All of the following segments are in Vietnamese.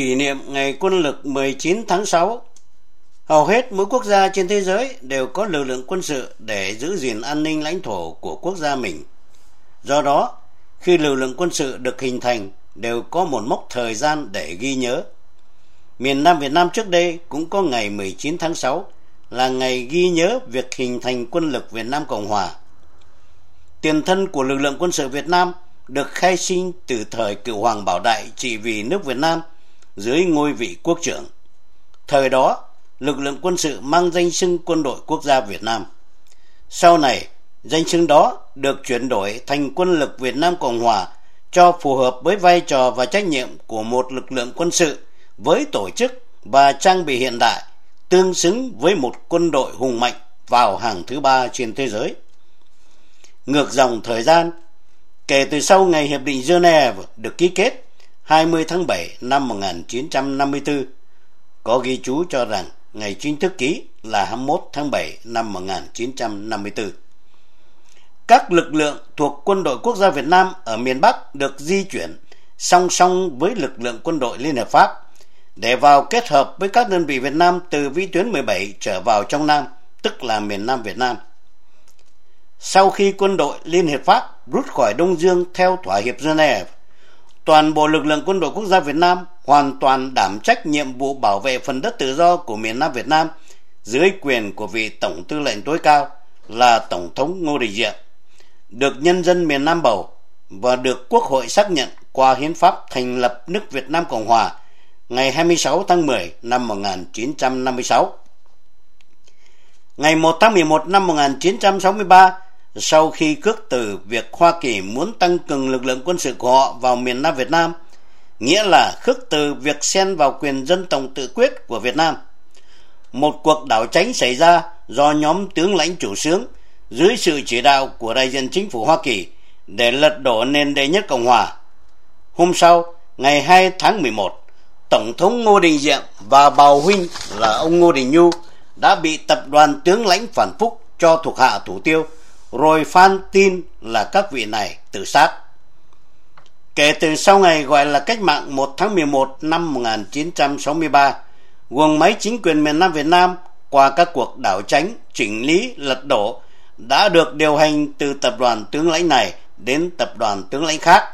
kỷ niệm ngày quân lực 19 tháng 6, hầu hết mỗi quốc gia trên thế giới đều có lực lượng quân sự để giữ gìn an ninh lãnh thổ của quốc gia mình. Do đó, khi lực lượng quân sự được hình thành đều có một mốc thời gian để ghi nhớ. Miền Nam Việt Nam trước đây cũng có ngày 19 tháng 6 là ngày ghi nhớ việc hình thành quân lực Việt Nam Cộng Hòa. Tiền thân của lực lượng quân sự Việt Nam được khai sinh từ thời cựu Hoàng Bảo Đại trị vì nước Việt Nam dưới ngôi vị quốc trưởng. Thời đó, lực lượng quân sự mang danh xưng quân đội quốc gia Việt Nam. Sau này, danh xưng đó được chuyển đổi thành quân lực Việt Nam Cộng Hòa cho phù hợp với vai trò và trách nhiệm của một lực lượng quân sự với tổ chức và trang bị hiện đại tương xứng với một quân đội hùng mạnh vào hàng thứ ba trên thế giới. Ngược dòng thời gian, kể từ sau ngày Hiệp định Geneva được ký kết 20 tháng 7 năm 1954, có ghi chú cho rằng ngày chính thức ký là 21 tháng 7 năm 1954. Các lực lượng thuộc quân đội quốc gia Việt Nam ở miền Bắc được di chuyển song song với lực lượng quân đội Liên Hợp Pháp để vào kết hợp với các đơn vị Việt Nam từ vĩ tuyến 17 trở vào trong Nam, tức là miền Nam Việt Nam. Sau khi quân đội Liên Hiệp Pháp rút khỏi Đông Dương theo thỏa hiệp Geneva, toàn bộ lực lượng quân đội quốc gia Việt Nam hoàn toàn đảm trách nhiệm vụ bảo vệ phần đất tự do của miền Nam Việt Nam dưới quyền của vị Tổng tư lệnh tối cao là Tổng thống Ngô Đình Diệm, được nhân dân miền Nam bầu và được Quốc hội xác nhận qua hiến pháp thành lập nước Việt Nam Cộng Hòa ngày 26 tháng 10 năm 1956. Ngày 1 tháng 11 năm 1963, sau khi cước từ việc Hoa Kỳ muốn tăng cường lực lượng quân sự của họ vào miền Nam Việt Nam, nghĩa là khước từ việc xen vào quyền dân tộc tự quyết của Việt Nam. Một cuộc đảo tránh xảy ra do nhóm tướng lãnh chủ sướng dưới sự chỉ đạo của đại diện chính phủ Hoa Kỳ để lật đổ nền đệ nhất Cộng Hòa. Hôm sau, ngày 2 tháng 11, Tổng thống Ngô Đình Diệm và bào huynh là ông Ngô Đình Nhu đã bị tập đoàn tướng lãnh phản phúc cho thuộc hạ thủ tiêu, rồi phan tin là các vị này tự sát. Kể từ sau ngày gọi là cách mạng 1 tháng 11 năm 1963, quần máy chính quyền miền Nam Việt Nam qua các cuộc đảo tránh, chỉnh lý, lật đổ đã được điều hành từ tập đoàn tướng lãnh này đến tập đoàn tướng lãnh khác,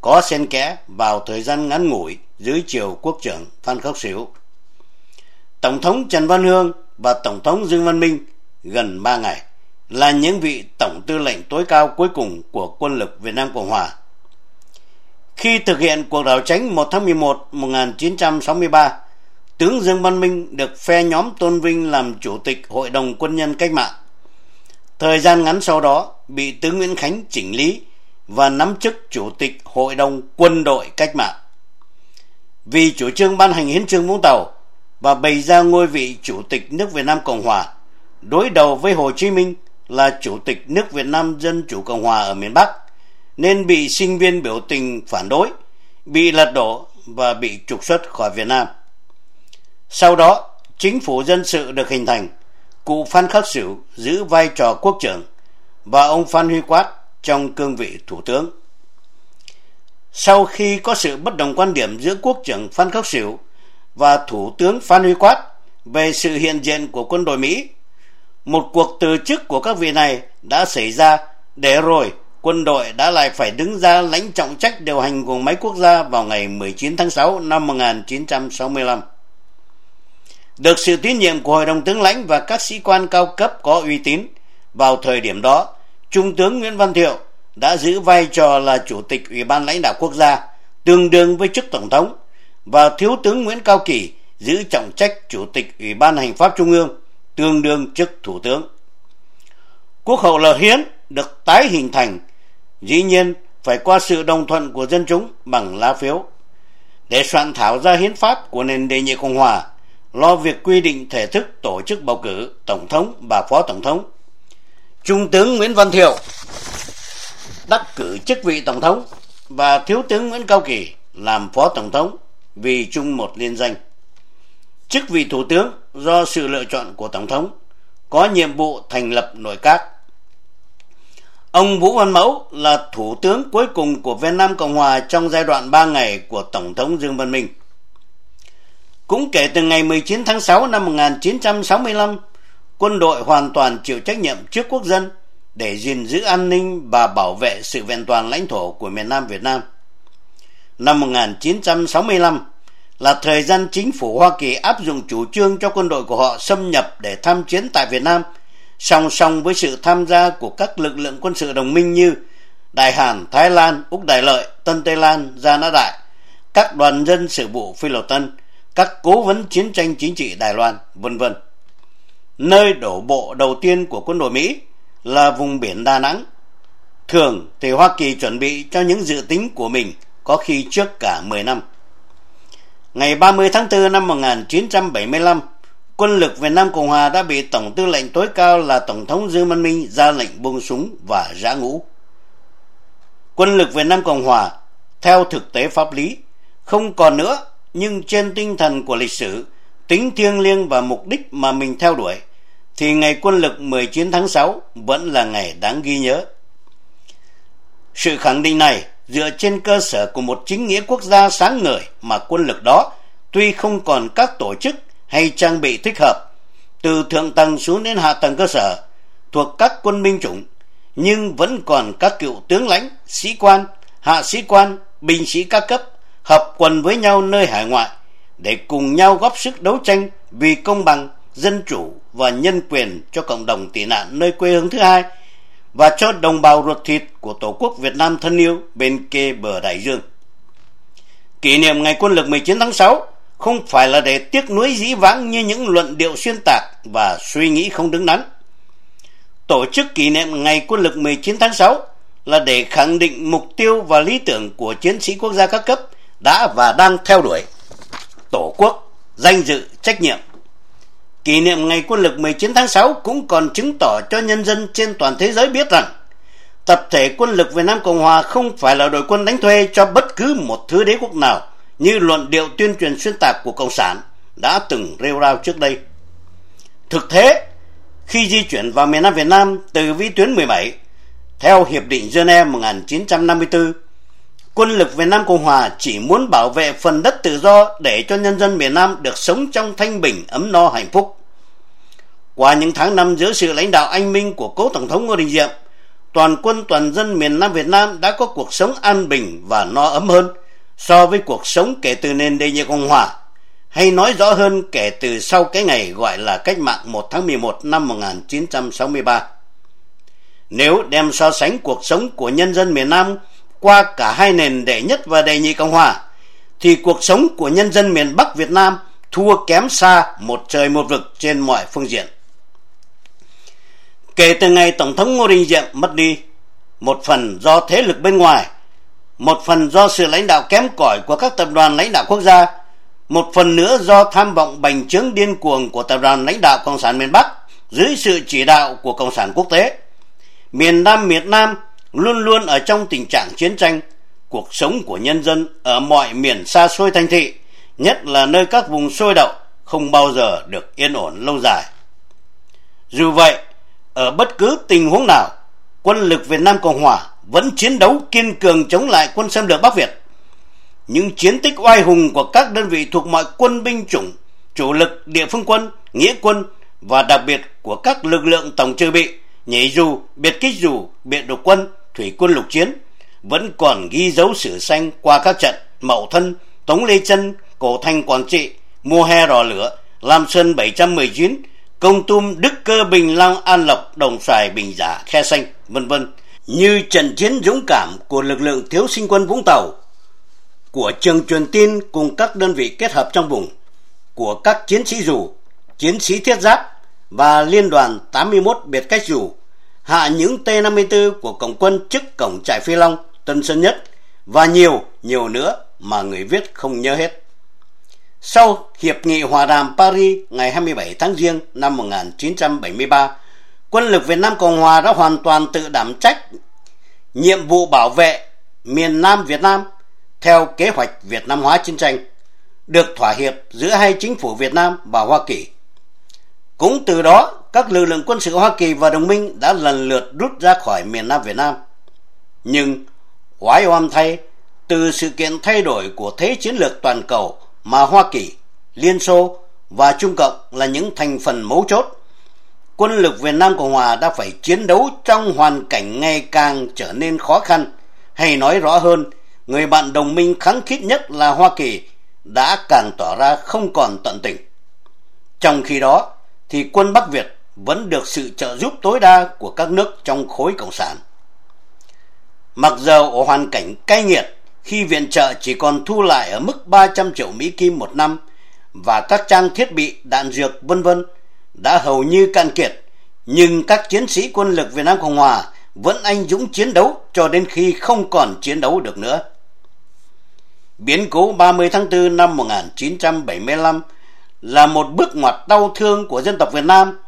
có xen kẽ vào thời gian ngắn ngủi dưới triều quốc trưởng Phan Khắc Sỉu. Tổng thống Trần Văn Hương và Tổng thống Dương Văn Minh gần 3 ngày là những vị tổng tư lệnh tối cao cuối cùng của quân lực Việt Nam Cộng Hòa. Khi thực hiện cuộc đảo tránh 1 tháng 11 1963, tướng Dương Văn Minh được phe nhóm tôn vinh làm chủ tịch Hội đồng Quân nhân Cách mạng. Thời gian ngắn sau đó, bị tướng Nguyễn Khánh chỉnh lý và nắm chức chủ tịch Hội đồng Quân đội Cách mạng. Vì chủ trương ban hành hiến trương Vũng Tàu và bày ra ngôi vị chủ tịch nước Việt Nam Cộng Hòa, đối đầu với Hồ Chí Minh là chủ tịch nước Việt Nam Dân Chủ Cộng Hòa ở miền Bắc, nên bị sinh viên biểu tình phản đối, bị lật đổ và bị trục xuất khỏi Việt Nam. Sau đó, chính phủ dân sự được hình thành, cụ Phan Khắc Sửu giữ vai trò quốc trưởng và ông Phan Huy Quát trong cương vị thủ tướng. Sau khi có sự bất đồng quan điểm giữa quốc trưởng Phan Khắc Sửu và thủ tướng Phan Huy Quát về sự hiện diện của quân đội Mỹ, một cuộc từ chức của các vị này đã xảy ra để rồi quân đội đã lại phải đứng ra lãnh trọng trách điều hành của máy quốc gia vào ngày 19 tháng 6 năm 1965. Được sự tín nhiệm của Hội đồng tướng lãnh và các sĩ quan cao cấp có uy tín, vào thời điểm đó, Trung tướng Nguyễn Văn Thiệu đã giữ vai trò là Chủ tịch Ủy ban lãnh đạo quốc gia, tương đương với chức Tổng thống, và Thiếu tướng Nguyễn Cao Kỳ giữ trọng trách Chủ tịch Ủy ban Hành pháp Trung ương, tương đương chức Thủ tướng. Quốc hội là hiến được tái hình thành, dĩ nhiên phải qua sự đồng thuận của dân chúng bằng lá phiếu. Để soạn thảo ra hiến pháp của nền đề nhị Cộng Hòa, lo việc quy định thể thức tổ chức bầu cử Tổng thống và Phó Tổng thống. Trung tướng Nguyễn Văn Thiệu đắc cử chức vị Tổng thống và Thiếu tướng Nguyễn Cao Kỳ làm Phó Tổng thống vì chung một liên danh. Chức vị Thủ tướng do sự lựa chọn của Tổng thống có nhiệm vụ thành lập nội các. Ông Vũ Văn Mẫu là Thủ tướng cuối cùng của Việt Nam Cộng Hòa trong giai đoạn 3 ngày của Tổng thống Dương Văn Minh. Cũng kể từ ngày 19 tháng 6 năm 1965, quân đội hoàn toàn chịu trách nhiệm trước quốc dân để gìn giữ an ninh và bảo vệ sự vẹn toàn lãnh thổ của miền Nam Việt Nam. Năm 1965 là thời gian chính phủ Hoa Kỳ áp dụng chủ trương cho quân đội của họ xâm nhập để tham chiến tại Việt Nam, song song với sự tham gia của các lực lượng quân sự đồng minh như Đại Hàn, Thái Lan, Úc Đại Lợi, Tân Tây Lan, Gia Nã Đại, các đoàn dân sự vụ Phi Lộc Tân, các cố vấn chiến tranh chính trị Đài Loan, vân vân. Nơi đổ bộ đầu tiên của quân đội Mỹ là vùng biển Đà Nẵng. Thường thì Hoa Kỳ chuẩn bị cho những dự tính của mình có khi trước cả 10 năm. Ngày 30 tháng 4 năm 1975, quân lực Việt Nam Cộng Hòa đã bị Tổng tư lệnh tối cao là Tổng thống Dương Văn Minh ra lệnh buông súng và giã ngũ. Quân lực Việt Nam Cộng Hòa, theo thực tế pháp lý, không còn nữa, nhưng trên tinh thần của lịch sử, tính thiêng liêng và mục đích mà mình theo đuổi, thì ngày quân lực 19 tháng 6 vẫn là ngày đáng ghi nhớ. Sự khẳng định này dựa trên cơ sở của một chính nghĩa quốc gia sáng ngời mà quân lực đó tuy không còn các tổ chức hay trang bị thích hợp từ thượng tầng xuống đến hạ tầng cơ sở thuộc các quân binh chủng nhưng vẫn còn các cựu tướng lãnh, sĩ quan, hạ sĩ quan, binh sĩ các cấp hợp quần với nhau nơi hải ngoại để cùng nhau góp sức đấu tranh vì công bằng, dân chủ và nhân quyền cho cộng đồng tị nạn nơi quê hương thứ hai và cho đồng bào ruột thịt của Tổ quốc Việt Nam thân yêu bên kề bờ đại dương. Kỷ niệm ngày quân lực 19 tháng 6 không phải là để tiếc nuối dĩ vãng như những luận điệu xuyên tạc và suy nghĩ không đứng đắn. Tổ chức kỷ niệm ngày quân lực 19 tháng 6 là để khẳng định mục tiêu và lý tưởng của chiến sĩ quốc gia các cấp đã và đang theo đuổi. Tổ quốc, danh dự, trách nhiệm Kỷ niệm ngày quân lực 19 tháng 6 cũng còn chứng tỏ cho nhân dân trên toàn thế giới biết rằng tập thể quân lực Việt Nam Cộng Hòa không phải là đội quân đánh thuê cho bất cứ một thứ đế quốc nào như luận điệu tuyên truyền xuyên tạc của Cộng sản đã từng rêu rao trước đây. Thực thế, khi di chuyển vào miền Nam Việt Nam từ vĩ tuyến 17, theo Hiệp định Geneva 1954, quân lực Việt Nam Cộng Hòa chỉ muốn bảo vệ phần đất tự do để cho nhân dân miền Nam được sống trong thanh bình, ấm no, hạnh phúc. Qua những tháng năm dưới sự lãnh đạo anh minh của cố Tổng thống Ngô Đình Diệm, toàn quân toàn dân miền Nam Việt Nam đã có cuộc sống an bình và no ấm hơn so với cuộc sống kể từ nền đề nhị Cộng Hòa, hay nói rõ hơn kể từ sau cái ngày gọi là cách mạng 1 tháng 11 năm 1963. Nếu đem so sánh cuộc sống của nhân dân miền Nam qua cả hai nền đệ nhất và đệ nhị Cộng Hòa, thì cuộc sống của nhân dân miền Bắc Việt Nam thua kém xa một trời một vực trên mọi phương diện. Kể từ ngày Tổng thống Ngô Đình Diệm mất đi, một phần do thế lực bên ngoài, một phần do sự lãnh đạo kém cỏi của các tập đoàn lãnh đạo quốc gia, một phần nữa do tham vọng bành trướng điên cuồng của tập đoàn lãnh đạo Cộng sản miền Bắc dưới sự chỉ đạo của Cộng sản quốc tế. Miền Nam Việt Nam luôn luôn ở trong tình trạng chiến tranh, cuộc sống của nhân dân ở mọi miền xa xôi thành thị, nhất là nơi các vùng sôi động, không bao giờ được yên ổn lâu dài. Dù vậy, ở bất cứ tình huống nào, quân lực Việt Nam Cộng Hòa vẫn chiến đấu kiên cường chống lại quân xâm lược Bắc Việt. Những chiến tích oai hùng của các đơn vị thuộc mọi quân binh chủng, chủ lực địa phương quân, nghĩa quân và đặc biệt của các lực lượng tổng trừ bị, nhảy dù, biệt kích dù, biệt độc quân, thủy quân lục chiến vẫn còn ghi dấu sử xanh qua các trận Mậu Thân, Tống Lê Chân, Cổ Thanh Quảng Trị, Mùa Hè Rò Lửa, Lam Sơn 719, Công Tum, Đức Cơ, Bình Long, An Lộc, Đồng Xoài, Bình Giả, Khe Xanh, vân vân. Như trận chiến dũng cảm của lực lượng thiếu sinh quân Vũng Tàu, của trường truyền tin cùng các đơn vị kết hợp trong vùng, của các chiến sĩ dù, chiến sĩ thiết giáp và liên đoàn 81 biệt cách dù, hạ những T-54 của Cộng quân trước cổng trại Phi Long, Tân Sơn Nhất và nhiều, nhiều nữa mà người viết không nhớ hết. Sau Hiệp nghị Hòa đàm Paris ngày 27 tháng Giêng năm 1973, quân lực Việt Nam Cộng Hòa đã hoàn toàn tự đảm trách nhiệm vụ bảo vệ miền Nam Việt Nam theo kế hoạch Việt Nam hóa chiến tranh, được thỏa hiệp giữa hai chính phủ Việt Nam và Hoa Kỳ. Cũng từ đó, các lực lượng quân sự Hoa Kỳ và đồng minh đã lần lượt rút ra khỏi miền Nam Việt Nam. Nhưng, oái oăm thay, từ sự kiện thay đổi của thế chiến lược toàn cầu mà Hoa Kỳ, Liên Xô và Trung Cộng là những thành phần mấu chốt. Quân lực Việt Nam Cộng Hòa đã phải chiến đấu trong hoàn cảnh ngày càng trở nên khó khăn. Hay nói rõ hơn, người bạn đồng minh kháng khít nhất là Hoa Kỳ đã càng tỏ ra không còn tận tình. Trong khi đó, thì quân Bắc Việt vẫn được sự trợ giúp tối đa của các nước trong khối Cộng sản. Mặc dầu ở hoàn cảnh cay nghiệt khi viện trợ chỉ còn thu lại ở mức 300 triệu Mỹ Kim một năm và các trang thiết bị, đạn dược vân vân đã hầu như cạn kiệt, nhưng các chiến sĩ quân lực Việt Nam Cộng Hòa vẫn anh dũng chiến đấu cho đến khi không còn chiến đấu được nữa. Biến cố 30 tháng 4 năm 1975 là một bước ngoặt đau thương của dân tộc Việt Nam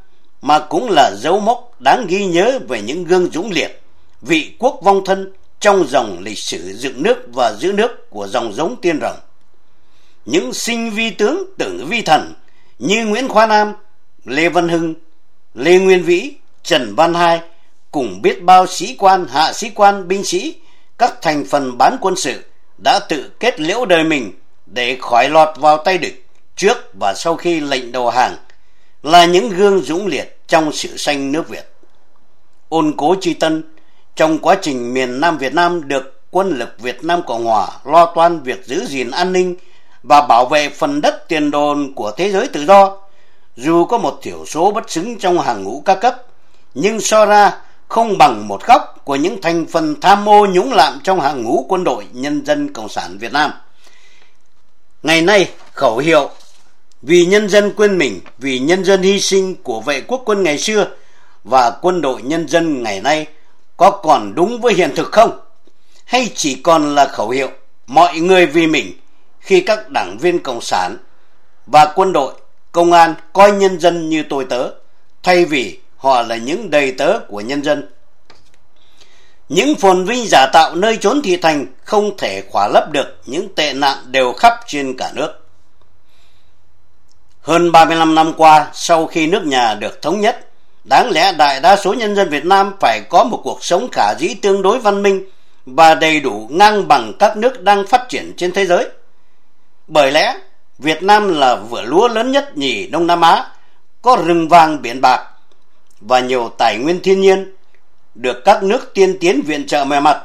mà cũng là dấu mốc đáng ghi nhớ về những gương dũng liệt, vị quốc vong thân trong dòng lịch sử dựng nước và giữ nước của dòng giống tiên rồng. Những sinh vi tướng tử vi thần như Nguyễn Khoa Nam, Lê Văn Hưng, Lê Nguyên Vĩ, Trần Văn Hai cùng biết bao sĩ quan, hạ sĩ quan, binh sĩ, các thành phần bán quân sự đã tự kết liễu đời mình để khỏi lọt vào tay địch trước và sau khi lệnh đầu hàng là những gương dũng liệt trong sự sanh nước Việt. Ôn cố tri tân trong quá trình miền Nam Việt Nam được quân lực Việt Nam Cộng Hòa lo toan việc giữ gìn an ninh và bảo vệ phần đất tiền đồn của thế giới tự do, dù có một thiểu số bất xứng trong hàng ngũ ca cấp, nhưng so ra không bằng một góc của những thành phần tham mô nhũng lạm trong hàng ngũ quân đội nhân dân Cộng sản Việt Nam. Ngày nay, khẩu hiệu vì nhân dân quên mình, vì nhân dân hy sinh của vệ quốc quân ngày xưa và quân đội nhân dân ngày nay có còn đúng với hiện thực không? Hay chỉ còn là khẩu hiệu mọi người vì mình khi các đảng viên Cộng sản và quân đội, công an coi nhân dân như tôi tớ, thay vì họ là những đầy tớ của nhân dân. Những phồn vinh giả tạo nơi trốn thị thành không thể khỏa lấp được những tệ nạn đều khắp trên cả nước. Hơn 35 năm qua, sau khi nước nhà được thống nhất, đáng lẽ đại đa số nhân dân Việt Nam phải có một cuộc sống khả dĩ tương đối văn minh và đầy đủ ngang bằng các nước đang phát triển trên thế giới. Bởi lẽ, Việt Nam là vựa lúa lớn nhất nhì Đông Nam Á, có rừng vàng biển bạc và nhiều tài nguyên thiên nhiên, được các nước tiên tiến viện trợ mềm mặt,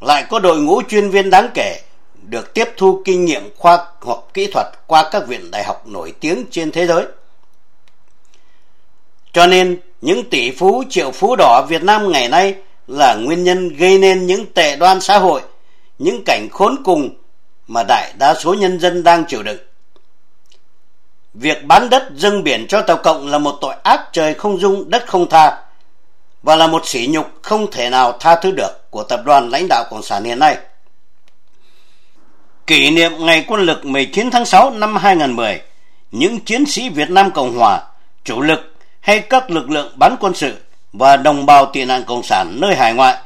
lại có đội ngũ chuyên viên đáng kể được tiếp thu kinh nghiệm khoa học kỹ thuật qua các viện đại học nổi tiếng trên thế giới. Cho nên, những tỷ phú triệu phú đỏ Việt Nam ngày nay là nguyên nhân gây nên những tệ đoan xã hội, những cảnh khốn cùng mà đại đa số nhân dân đang chịu đựng. Việc bán đất dâng biển cho Tàu Cộng là một tội ác trời không dung đất không tha và là một sỉ nhục không thể nào tha thứ được của tập đoàn lãnh đạo Cộng sản hiện nay. Kỷ niệm ngày quân lực 19 tháng 6 năm 2010, những chiến sĩ Việt Nam Cộng Hòa, chủ lực hay các lực lượng bán quân sự và đồng bào tị nạn Cộng sản nơi hải ngoại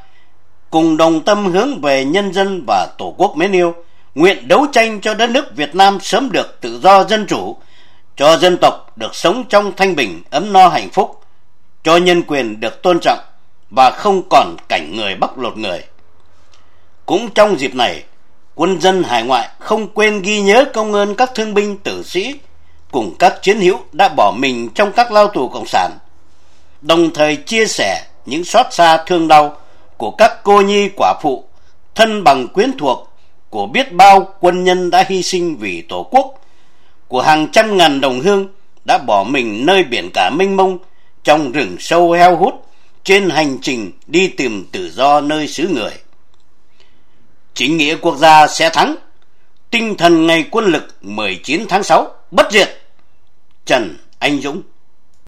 cùng đồng tâm hướng về nhân dân và tổ quốc mến yêu, nguyện đấu tranh cho đất nước Việt Nam sớm được tự do dân chủ, cho dân tộc được sống trong thanh bình, ấm no hạnh phúc, cho nhân quyền được tôn trọng và không còn cảnh người bắt lột người. Cũng trong dịp này, quân dân hải ngoại không quên ghi nhớ công ơn các thương binh tử sĩ cùng các chiến hữu đã bỏ mình trong các lao tù cộng sản, đồng thời chia sẻ những xót xa thương đau của các cô nhi quả phụ, thân bằng quyến thuộc của biết bao quân nhân đã hy sinh vì Tổ quốc, của hàng trăm ngàn đồng hương đã bỏ mình nơi biển cả mênh mông trong rừng sâu heo hút trên hành trình đi tìm tự do nơi xứ người. Chính nghĩa quốc gia sẽ thắng. Tinh thần ngày quân lực 19 tháng 6 bất diệt. Trần Anh Dũng